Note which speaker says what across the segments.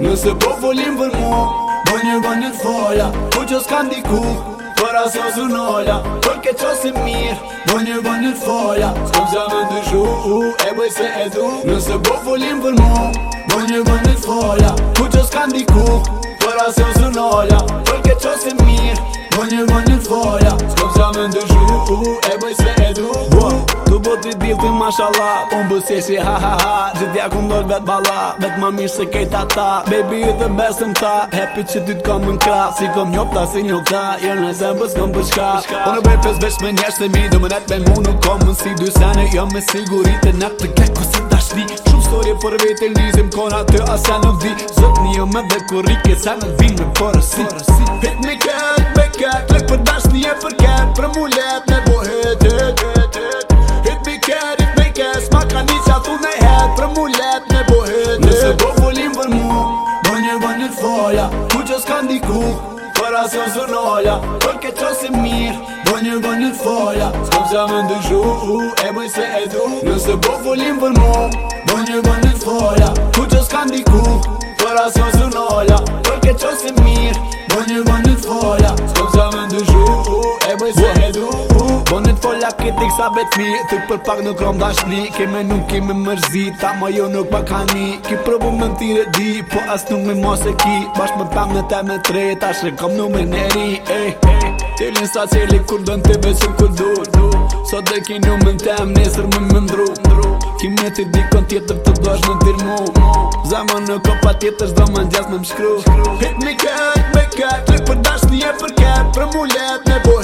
Speaker 1: Nëse bo po folim vërmu Bo nje ven nje fela Puqe po score n di kuk Përra se jo osë n'ola jtot ke qosi mir Bo nje ven nje fela Skopë zame të shu E bëj se po Me eto Nëse bo folim vërmu Bo nje ven nje fela Puqe score n di kuk Përra se osë n'ola Shket ko se mir Bo nje ven nje fela Skopë zame të shu E bëj se Me eto po t'i dil t'i mashallah Un bësje si ha ha ha Gjithja ku ndoj vet bala Vet ma mirë se kejt ta Baby ju të best ta Happy që ty t'kom në kra Si kom njopta si njokta Jërë në zembës kom përshka Unë bëj pës vesh me njesht dhe mi do më net me mu nuk kom në si Dy sene jo me sigurit e net të kek kësë tashti Shumë story për E lizim Kona të asa nuk di Zot një me dhe kur rike Sa në vinë me porësi Hit me kët, loja Ku që s'kan diku Për asë jonë sërnoja Për këtë që si mirë Bo një bo një t'foja S'kom që më ndëshu E bëj se e du Nëse bo po fullim për mu Bo një bo një t'foja Ku që s'kan diku Për asë jonë sërnoja Për këtë që si mirë Nik sa bet mi, të për pak nuk rom dashni Kime nuk kime mërzi, ta ma jo nuk pa ka ni Ki probu me më tire di, po as nuk me mos e ki Bash më pam në te me tre, ta shrekom nuk me neri hey. Eh, eh, Tilin sa cili kur dën të besim ku du Sot dhe ki nuk me tem, nesër me më ndru Ki me ti dikon tjetër të dojsh në dir mu Zaman në kopa tjetër zdo më njës me më shkru Hit me kët, me kët, lëk për dashni e për kët Për mu let me po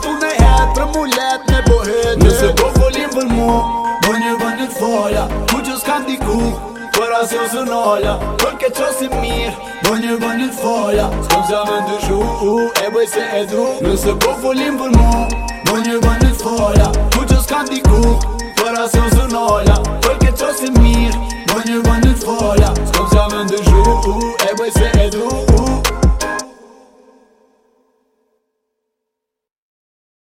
Speaker 1: tu ne het Për mullet me bohet Nëse po folim për mu Bënjë bënjë të foja Ku që s'kam diku Për asë jo së nolla Për ke si mirë Bënjë bënjë të foja S'kom se a me ndërshu E bëj se e dru Nëse po folim për mu